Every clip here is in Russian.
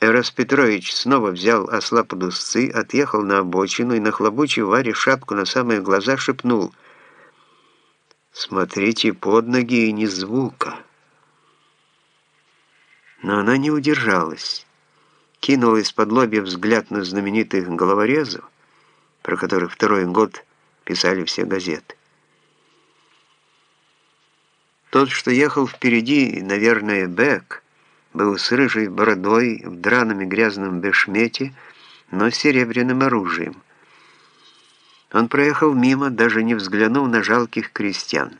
Эрас Петрович снова взял осла под узцы, отъехал на обочину и, нахлобучив Варе шапку на самые глаза, шепнул «Смотрите под ноги и ни звука». Но она не удержалась, кинула из-под лобья взгляд на знаменитых головорезов, про которых второй год писали все газеты. Тот, что ехал впереди, наверное, Бек, был с рыжей бородой, в драном и грязном бешмете, но с серебряным оружием. Он проехал мимо, даже не взглянув на жалких крестьян.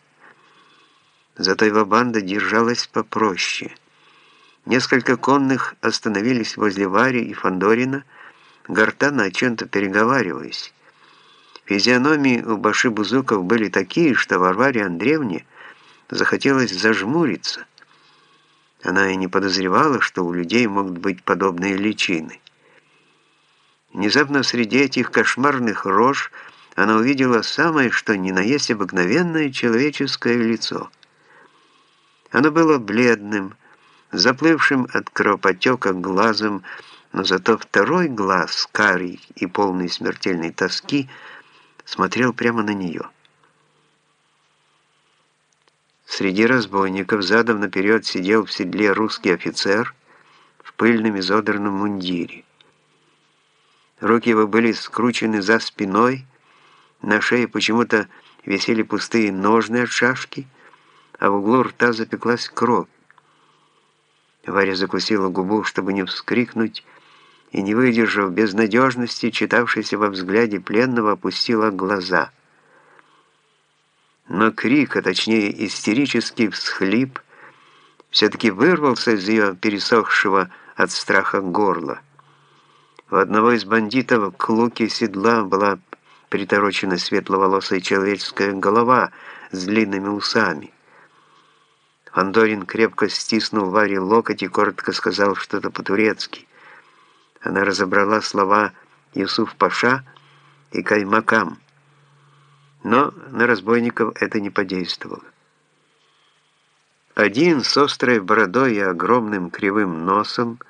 Зато его банда держалась попроще. Несколько конных остановились возле Вари и Фандорина, гортанно о чем-то переговариваясь. Физиономии у башибузуков были такие, что Варваре Андреевне захотелось зажмуриться – она и не подозревала, что у людей могут быть подобные личины. Внезапно среди этих кошмарных рож она увидела самое, что ни на есть обыкновенное человеческое лицо. Оно было бледным, заплывшим от кровопотека глазом, но зато второй глаз, карий и полный смертельной тоски, смотрел прямо на нее. Среди разбойников задом наперед сидел в седле русский офицер в пыльном изодранном мундире. Руки его были скручены за спиной, на шее почему-то висели пустые ножны от шашки, а в углу рта запеклась кровь. Варя закусила губу, чтобы не вскрикнуть, и, не выдержав безнадежности, читавшейся во взгляде пленного, опустила глаза — но крик, а точнее истерический всхлип, все-таки вырвался из ее пересохшего от страха горла. У одного из бандитов к луке седла была приторочена светловолосая человеческая голова с длинными усами. Фандорин крепко стиснул Варе локоть и коротко сказал что-то по-турецки. Она разобрала слова «Юсуф Паша» и «Каймакам». Но на разбойников это не подействовало. Один с острой бородой и огромным кривым носом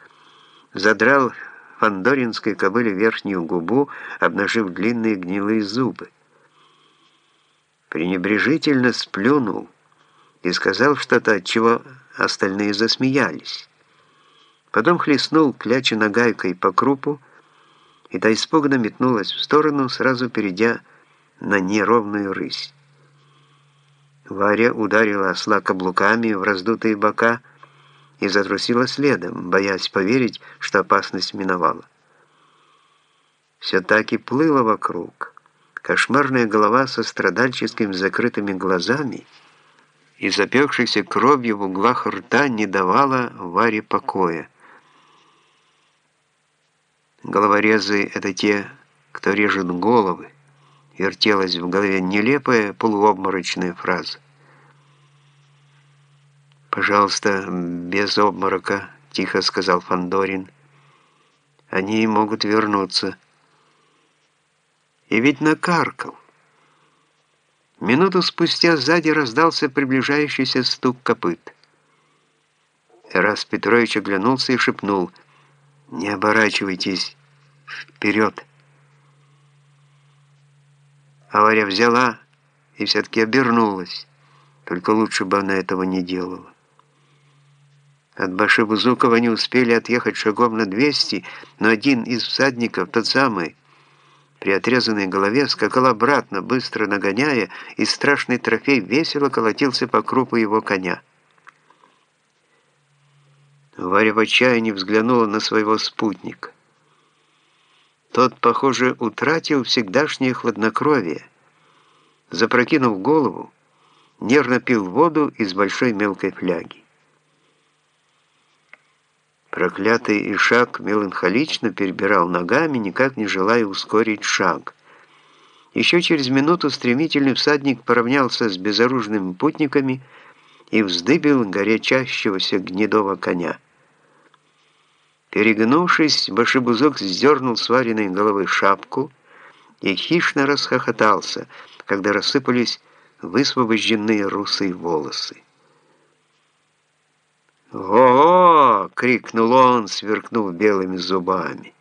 задрал фандоринской кобыле верхнюю губу, обнажив длинные гнилые зубы. Пренебрежительно сплюнул и сказал что-то, от чего остальные засмеялись. Потом хлестнул кляча нагайкой по крупу, и та испуганно метнулась в сторону, сразу перейдя на неровную рысь. Варя ударила осла каблуками в раздутые бока и затрусила следом, боясь поверить, что опасность миновала. Все так и плыло вокруг. Кошмарная голова со страдальческими закрытыми глазами и запекшейся кровью в углах рта не давала Варе покоя. Головорезы — это те, кто режет головы вертелась в голове нелепая полуобморочная фраза. «Пожалуйста, без обморока», — тихо сказал Фандорин. «Они могут вернуться». И ведь накаркал. Минуту спустя сзади раздался приближающийся стук копыт. Раз Петрович оглянулся и шепнул «Не оборачивайтесь вперед!» Авария взяла и все-таки обернулась. Только лучше бы она этого не делала. От Башибузукова не успели отъехать шагом на 200, но один из всадников, тот самый, при отрезанной голове, скакал обратно, быстро нагоняя, и страшный трофей весело колотился по крупу его коня. Варя в отчаянии взглянула на своего спутника. Тот, похоже, утратил всегдашнее хладнокровие. Запрокинув голову, нервно пил воду из большой мелкой фляги. Проклятый Ишак меланхолично перебирал ногами, никак не желая ускорить шаг. Еще через минуту стремительный всадник поравнялся с безоружными путниками и вздыбил горячащегося гнедого коня. Перегнувшись, башибузок сдернул с вареной головы шапку и хищно расхохотался, когда рассыпались высвобожденные русые волосы. «О!» — крикнул он, сверкнув белыми зубами.